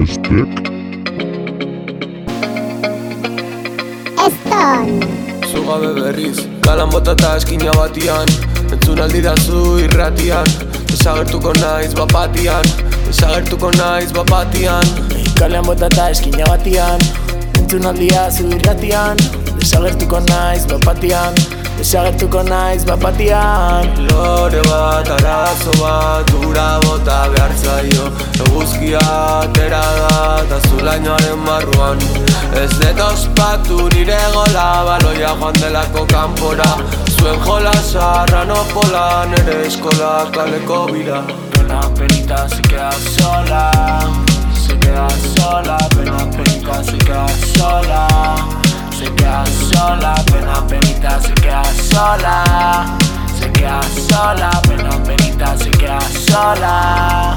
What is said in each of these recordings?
Estek Eston. Zugabe berriz, kalan bota eta eskina batian. Entzun aldi da zu irratian. Desagertuko naiz bapatian. Desagertuko naiz bapatian. Kalean bota eta eskina batian. Entzun aldia zu irratian. Desagertuko naiz bapatian Desagertuko naiz bapatian Lore bat, arazo bat, ura bota behar zaio. Eguzkia atera da, eta zulainoaren barruan. Ez dut ospatu nire gola, baloia joan delako kanpora. Zuen jola sarra no pola, nere eskola kaleko bira. Pena penita se queda sola. Se queda sola Pena penita se queda sola Se queda sola Pena penita se queda sola. Se queda sola Pena penita se queda sola.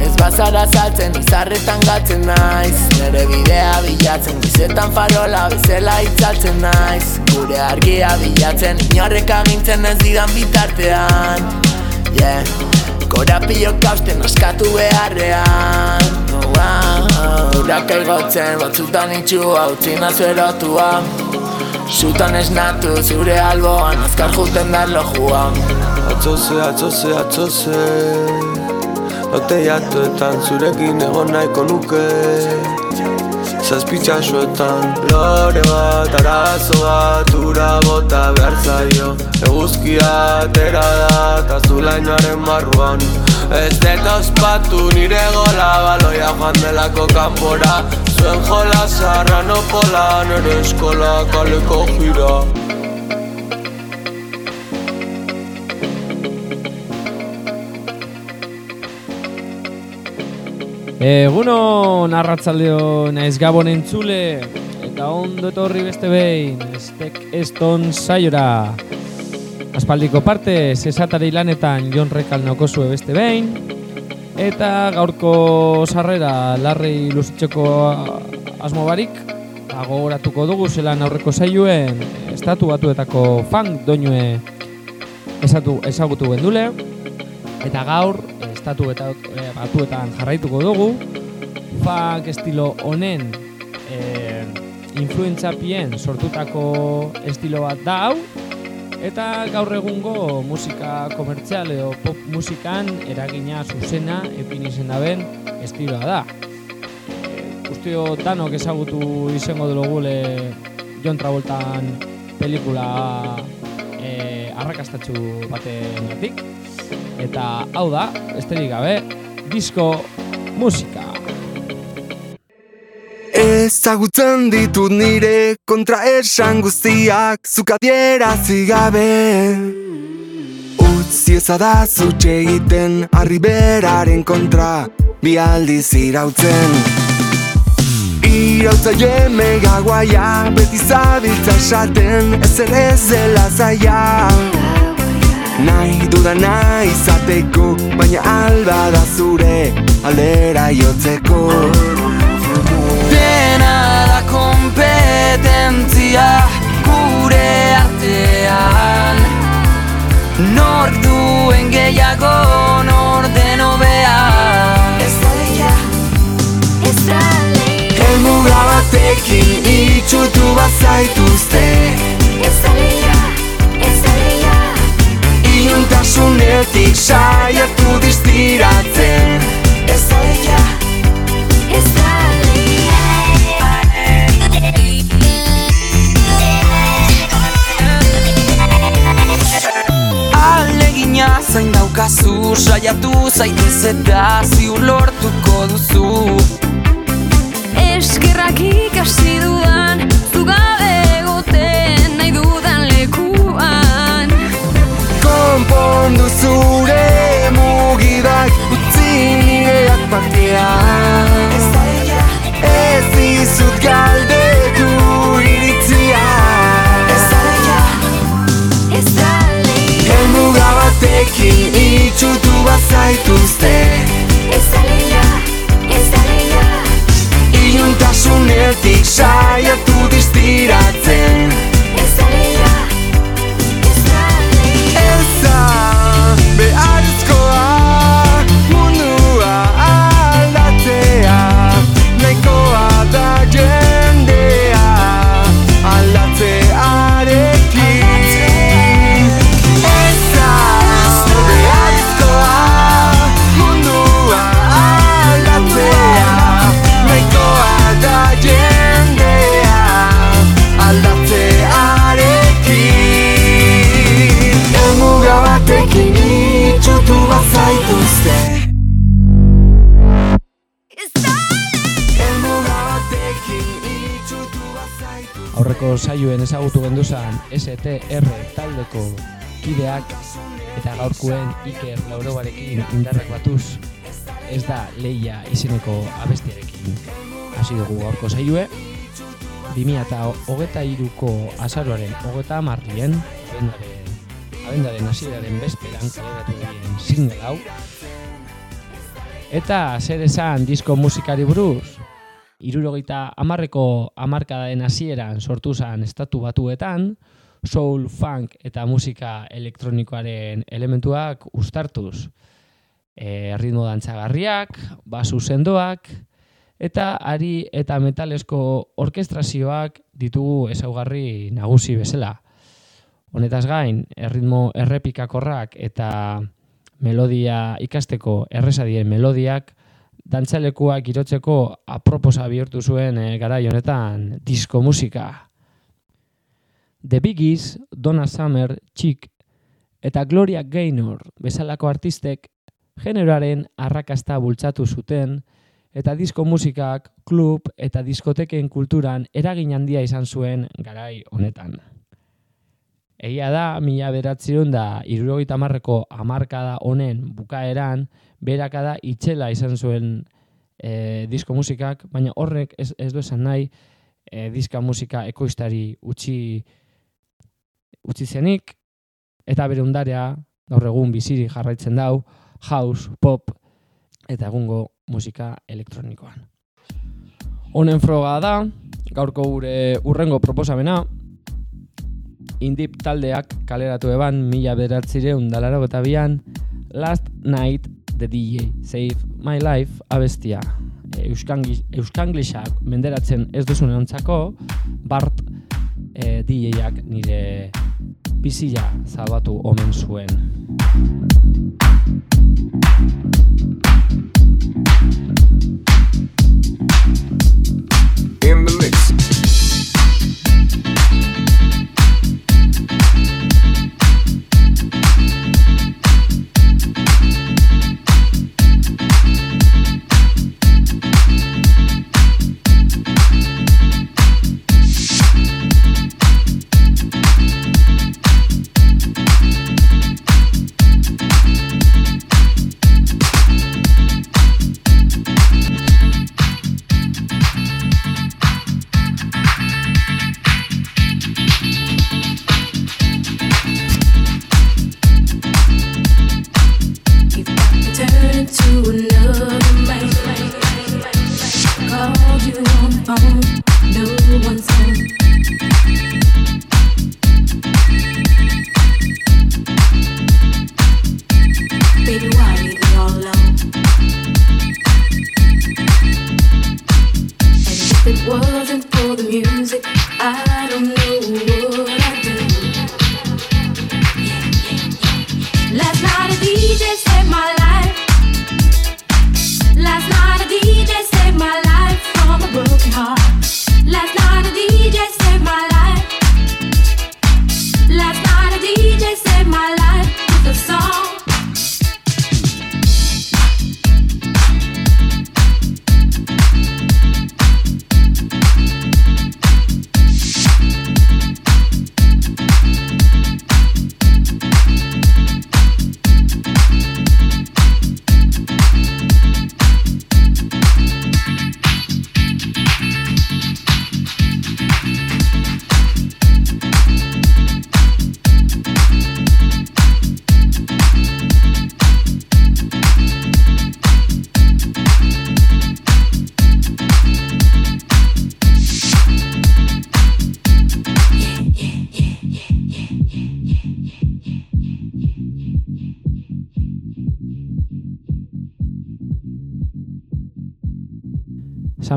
Ez bazara saltzen, izarretan gatzen naiz. Nere bidea bilatzen, gizetan farola bezala itzaltzen naiz. Gure argia bilatzen, inorrek agintzen ez didan bitartean. Yeah, korapio kausten askatu beharrean. Urak egotzen, batzutan itxua, utzi nazu erotua Sutan esnatu, zure alboan, azkar juten dar lojua. Atzose, atzose, atzose. Lote jatuetan zurekin egon nahiko nuke Zazpitxasuetan Lore bat, arazo bat, ura bota behar zaio. Eguzkia atera da, eta zulainoaren barruan. Ez dut ospatu nire gola, baloia joan delako kanpora. Zuen jola zarra no pola, nire eskola kaleko jira Eguno narratzaldeo naiz gabon entzule eta ondo etorri beste behin estek eston saiora. Aspaldiko parte sesatari lanetan Jon Rekal zue beste behin eta gaurko sarrera larrei luzitzeko asmo barik gogoratuko dugu zelan aurreko saioen estatu batuetako funk doinue ezagutu gendule eta gaur estatu eta e, batuetan jarraituko dugu. Funk estilo honen e, influentzapien sortutako estilo bat da hau. Eta gaur egungo musika komertzial edo pop musikan eragina zuzena epin izen daben estiloa da. E, usteo danok ezagutu izango dugu le John Travoltan pelikula e, arrakastatxu baten gatik eta hau da, esterik gabe, disko musika. Ezagutzen ditut nire kontra esan guztiak Zukadiera zigabe Utzi ezada zutxe egiten Arriberaren kontra Bi aldiz irautzen. Irautza jemega guaia Beti zabiltza esaten ez dela zaia Nahi dudana izateko Baina alba da zure aldera jotzeko. Dena da kompetentzia gure artean. Nor duen gehiago nor den obean Ez da leia Ez da leia Helmuga batekin itxutu bazaituzte Ez da leia Ez da leia Iuntasunetik saiatu distiratzen. Ez leia Ez da Alegina zain daukazu saiatu zaitez eta ziur lortuko duzu. Eskerrak ikasi dudan bazaituzte Ez da leia Ez da leia Iuntasunetik saiatu distiratzen saioen ezagutu genduzan STR taldeko kideak eta gaurkoen Iker Laurobarekin indarrak batuz ez da leia izeneko abestiarekin. Hasi dugu gaurko saioe 2000 eta hogeta iruko azaroaren hogeta marrien abendaren, abendaren hasieraren bezperan kaleratu dien single hau. Eta zer esan disko musikari buruz irurogeita amarreko amarkadaen hasieran sortu zen estatu batuetan, soul, funk eta musika elektronikoaren elementuak ustartuz. E, ritmo dantzagarriak, basu sendoak, eta ari eta metalesko orkestrazioak ditugu ezaugarri nagusi bezala. Honetaz gain, erritmo errepikakorrak eta melodia ikasteko erresadien melodiak dantzalekua girotzeko aproposa bihurtu zuen e, garai honetan disko musika. The Biggies, Donna Summer, Chick eta Gloria Gaynor bezalako artistek generoaren arrakasta bultzatu zuten eta disko musikak, klub eta diskoteken kulturan eragin handia izan zuen garai honetan. Egia da, mila beratzion da, irurogeita marreko amarkada honen bukaeran, berakada itxela izan zuen e, disko musikak, baina horrek ez, ez du esan nahi e, diska musika ekoiztari utzi, utzi zenik, eta bere undarea gaur egun biziri jarraitzen dau, house, pop eta egungo musika elektronikoan. Honen froga da, gaurko gure urrengo proposamena, Indip taldeak kaleratu eban mila beratzire undalaro eta bian Last Night The DJ Save My Life abestia. Euskanglisak menderatzen ez duzun ontzako Bart e, DJak nire bizila zabatu omen zuen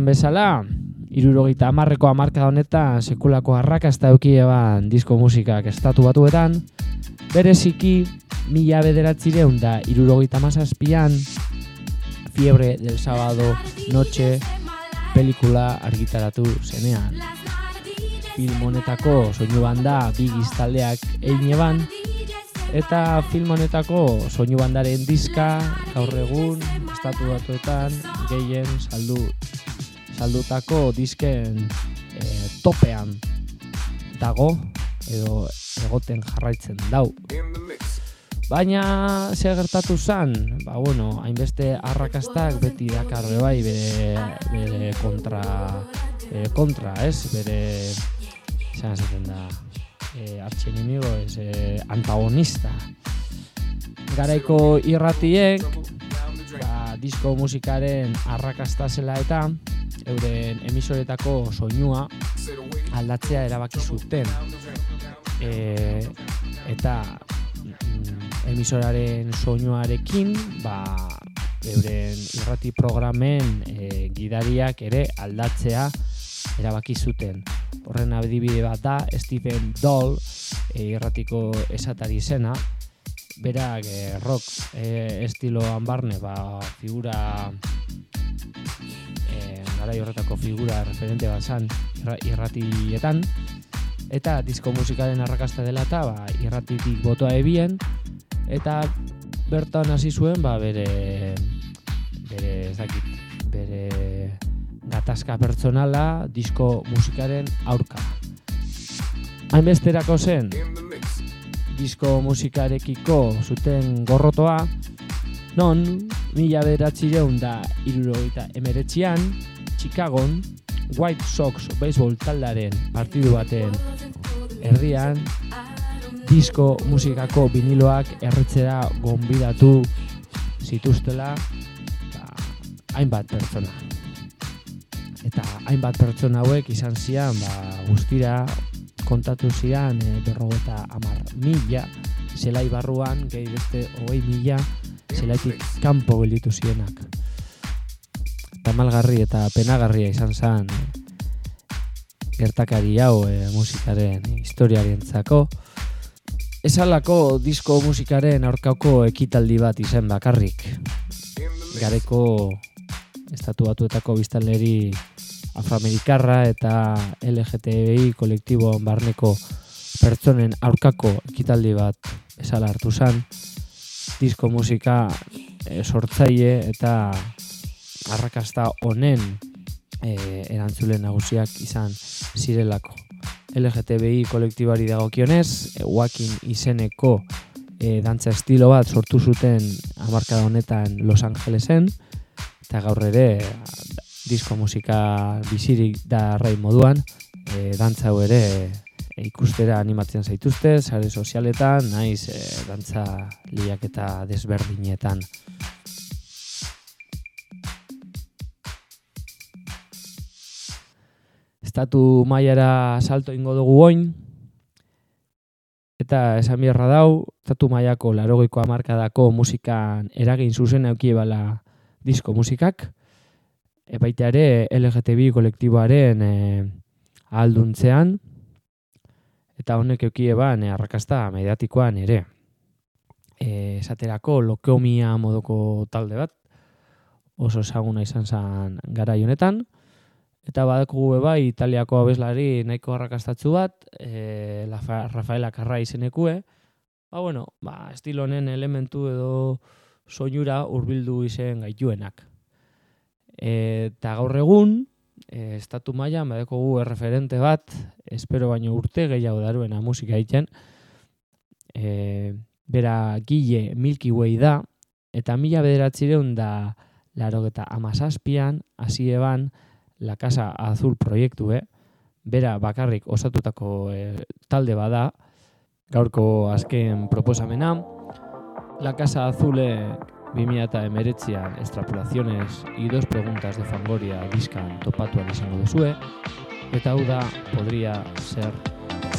San bezala, irurogeita amarreko amarka honetan sekulako arrakasta eukieban disko musikak estatu batuetan, bereziki mila bederatzireun da irurogeita mazazpian, fiebre del sábado noche pelikula argitaratu zenean. Film honetako soinu banda bigiz taldeak egin eban, eta film honetako soinu bandaren diska gaur egun estatu batuetan gehien saldu saldutako disken eh, topean dago edo egoten jarraitzen dau. Baina ze gertatu zan, ba bueno, hainbeste arrakastak beti dakar be bai bere, bere kontra bere kontra, ez? Bere zean zaten da e, artxenimigo, ez, e, antagonista. Garaiko irratiek, ba, disko musikaren arrakasta zela eta euren emisoretako soinua aldatzea erabaki zuten. E, eta mm, emisoraren soinuarekin, ba, euren irrati programen e, gidariak ere aldatzea erabaki zuten. Horren adibide bat da Stephen Doll e, irratiko esatari zena, berak e, rock e, estiloan barne ba, figura gara horretako figura referente bat zan irra- irratietan. Eta disko musikaren arrakasta dela eta ba, irratitik botoa ebien. Eta bertan hasi zuen ba, bere bere ez dakit bere gatazka pertsonala disko musikaren aurka. Hainbesterako zen disko musikarekiko zuten gorrotoa, non mila bederatzireun da irurogeita emeretzian, Chicagon, White Sox baseball taldaren partidu baten erdian, disko musikako viniloak erretzera gonbidatu zituztela ba, hainbat pertsona. Eta hainbat pertsona hauek izan zian ba, guztira kontatu zian e, berrogeta amar mila, zelai barruan, gehi beste hogei mila, zelaitik kanpo gelditu zienak. Tamalgarri eta penagarria izan zen gertakari hau e, musikaren historiarentzako. Esalako disko musikaren aurkako ekitaldi bat izen bakarrik. Gareko estatu batuetako biztanleri afroamerikarra eta LGTBI kolektibo barneko pertsonen aurkako ekitaldi bat esala hartu zan. Disko musika e, sortzaile eta arrakasta honen e, erantzule nagusiak izan zirelako. LGTBI kolektibari dagokionez, e, Joaquin izeneko e, dantza estilo bat sortu zuten hamarkada honetan Los Angelesen, eta gaur ere disko musika bizirik da rai moduan, e, dantza hau ere e, ikustera animatzen zaituzte, sare sozialetan, naiz e, dantza liak eta desberdinetan. Estatu mailara salto ingo dugu oin, eta esan biharra dau, estatu mailako larogeiko hamarkadako musikan eragin zuzen aukie bala disko musikak, e, baita ere LGTB kolektiboaren e, alduntzean, eta honek eukie arrakasta mediatikoan ere. E, esaterako lokeomia modoko talde bat, oso ezaguna izan zen gara honetan, eta badakugu bai Italiako abeslari nahiko arrakastatzu bat, e, Lafa- Rafaela Carra izenekue, ba bueno, ba, estilo honen elementu edo soinura hurbildu izen gaituenak. Eta gaur egun, e, estatu mailan badakugu erreferente bat, espero baino urte gehiago daruena musika egiten, e, bera Gile Milky Way da, eta mila bederatzireun da larogeta amazazpian, hasi eban, La Casa Azul proiektu, eh? bera bakarrik osatutako eh, talde bada, gaurko azken proposamena, La Casa Azule 2019an extrapolaciones y dos preguntas de Fangoria diskan topatuan izango duzue, eta hau da, podría ser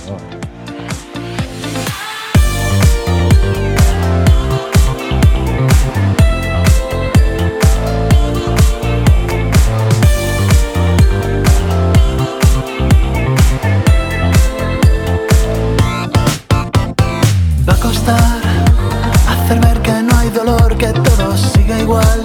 peor. was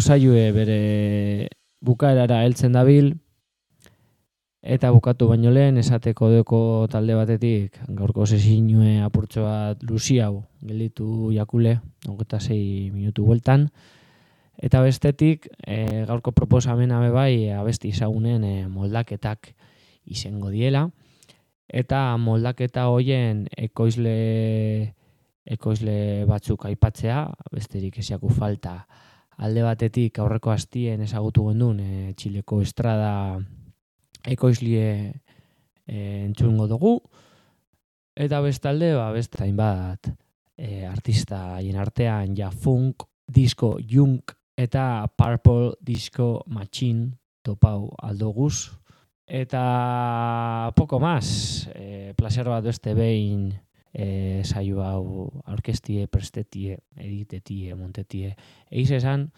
saioe bere bukaerara heltzen dabil eta bukatu baino lehen esateko deko talde batetik gaurko sesinue apurtxo bat luziau gelditu jakule, hogeta sei minutu bueltan. Eta bestetik e, gaurko proposamena bai abesti izagunen e, moldaketak izango diela. Eta moldaketa hoien ekoizle ekoizle batzuk aipatzea, besterik esiaku falta alde batetik aurreko hastien ezagutu gendun e, Txileko estrada ekoizlie e, entzungo dugu. Eta bestalde ba beste hainbat e, artista haien artean ja funk, disco junk eta purple disco machine topau aldoguz eta poko más e, placer bat beste behin e, saio hau aurkestie, prestetie, editetie, montetie. Eiz esan,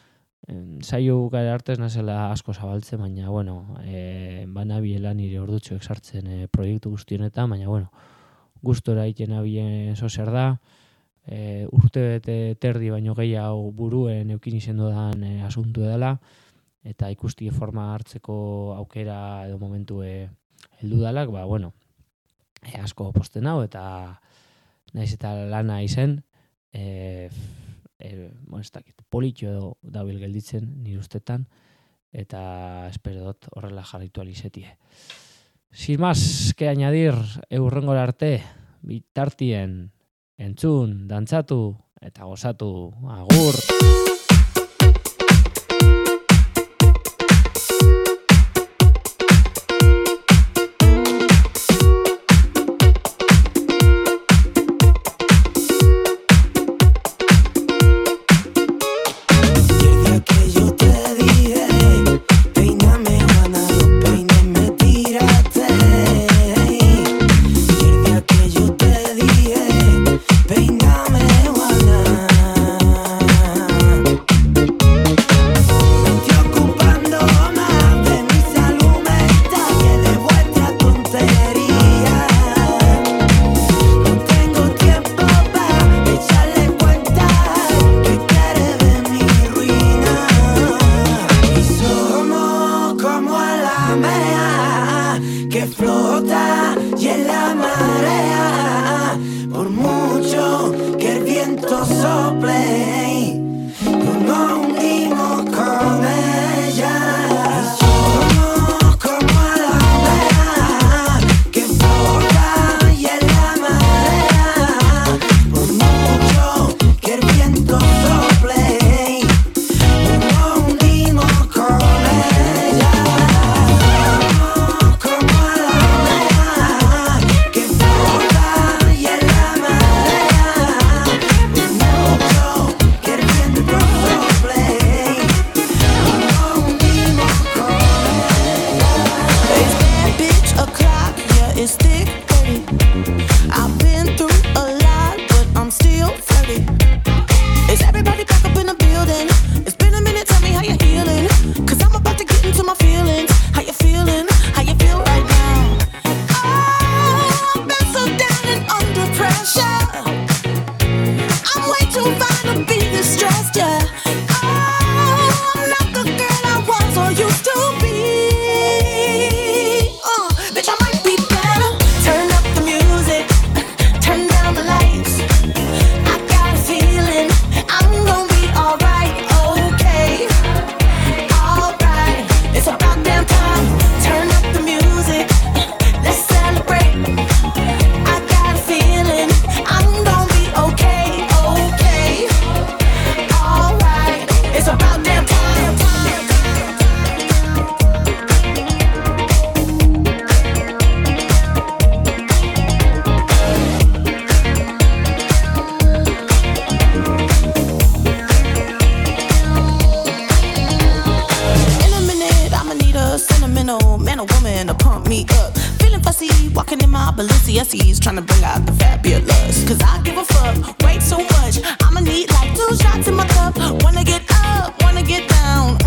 saio gara artez nazela asko zabaltzen, baina, bueno, e, banabiela nire ordutxoek sartzen e, proiektu guztionetan, baina, bueno, gustora egiten abien zer da, e, urte bete terdi baino gehiago buruen eukin izen dudan e, asuntu dela, eta ikusti forma hartzeko aukera edo momentu heldu dalak, ba, bueno, e, asko posten hau, eta naiz eta lana izen, e, e, ez dakit, politxo dabil gelditzen nire ustetan, eta espero dut horrela jarraitu alizetie. Sin más que añadir, eurrengo arte, bitartien, entzun, dantzatu, eta gozatu, agur! man or woman to pump me up. Feeling fussy, walking in my Balenciennes, trying to bring out the fabulous. Cause I give a fuck, wait so much. I'ma need like two shots in my cup. Wanna get up, wanna get down.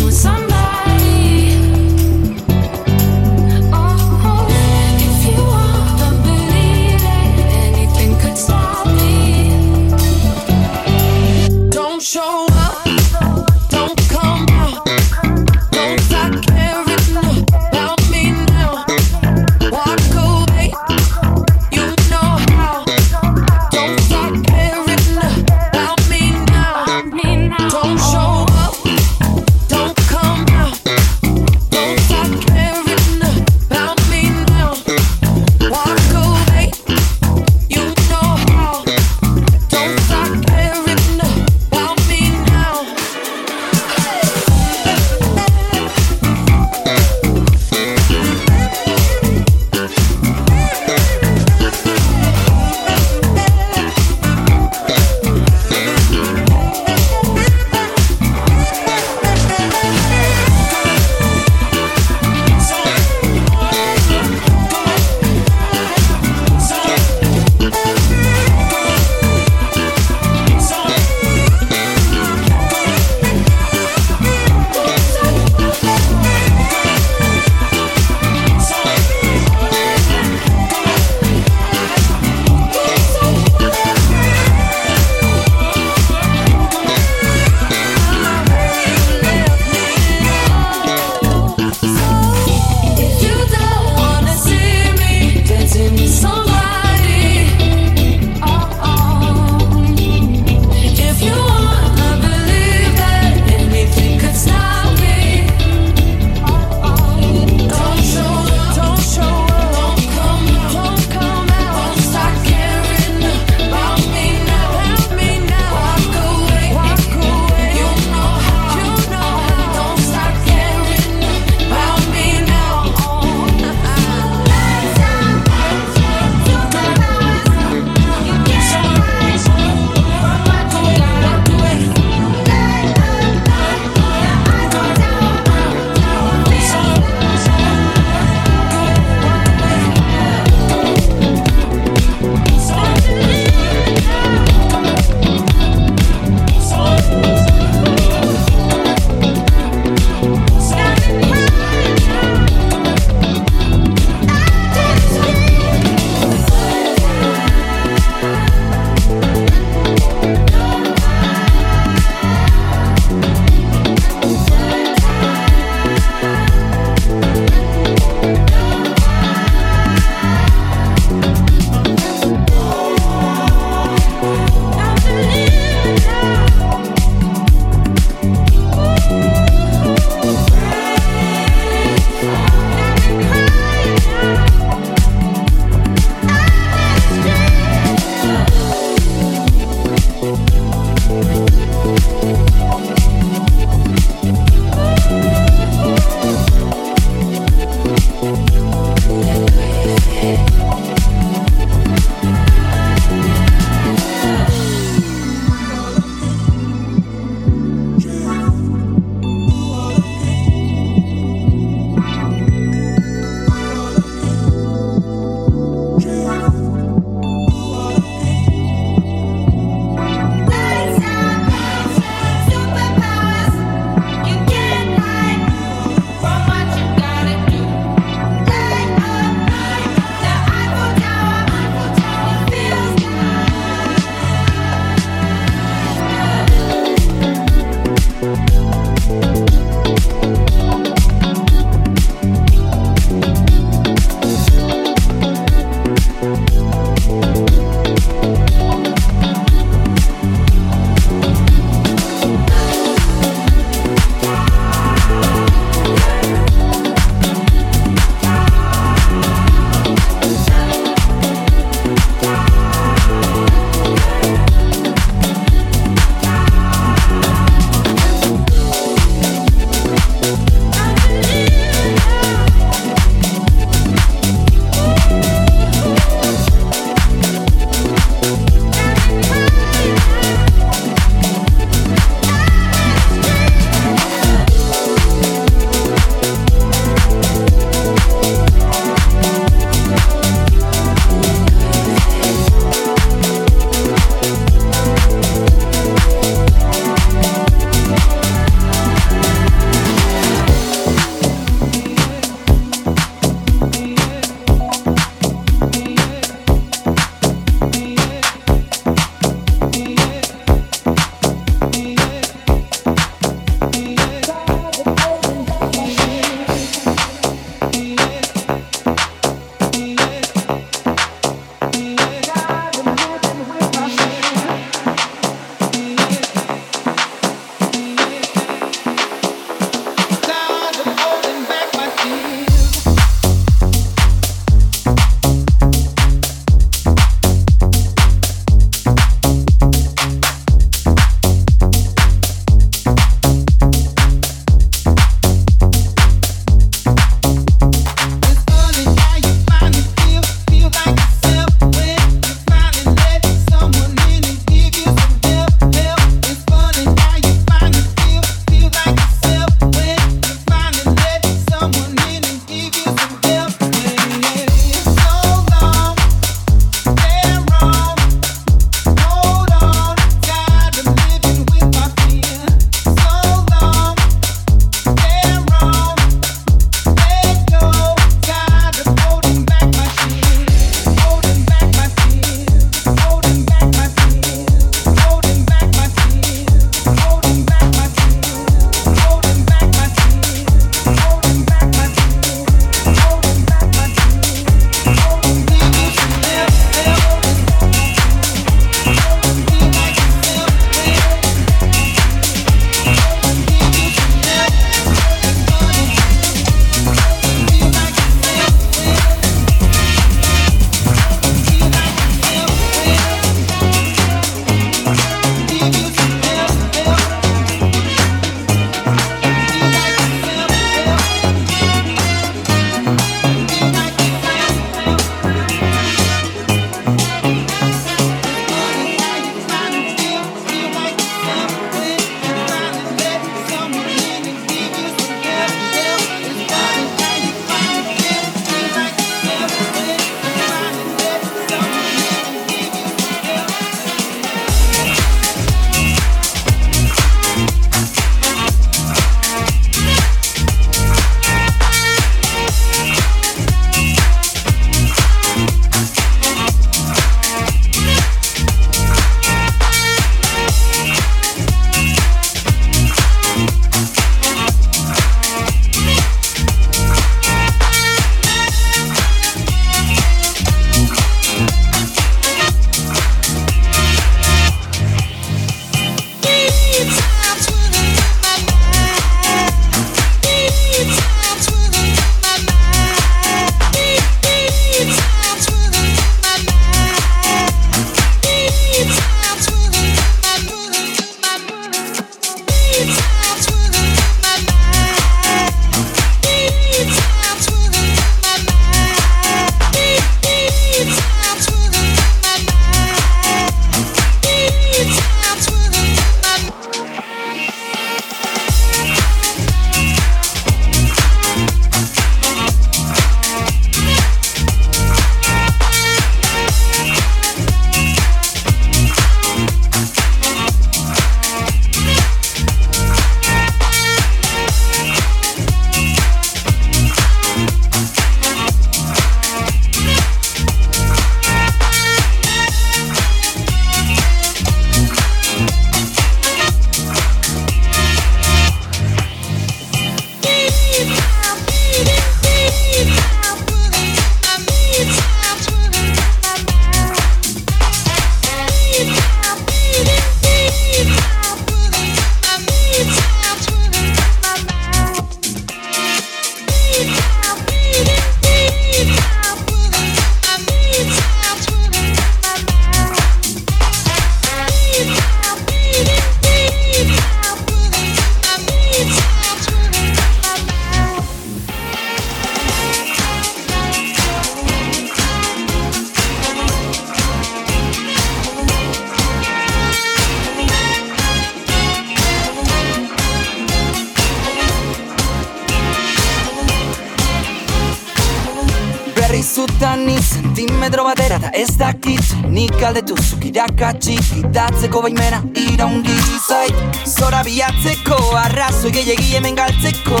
Nik aldetu zuk irakatsi Gidatzeko baimena iraungi zait. Zora biatzeko arrazo gehiagi hemen galtzeko.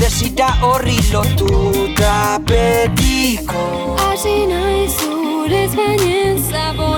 Desira horri lotu eta betiko. Asi nahi zurez gainen zabor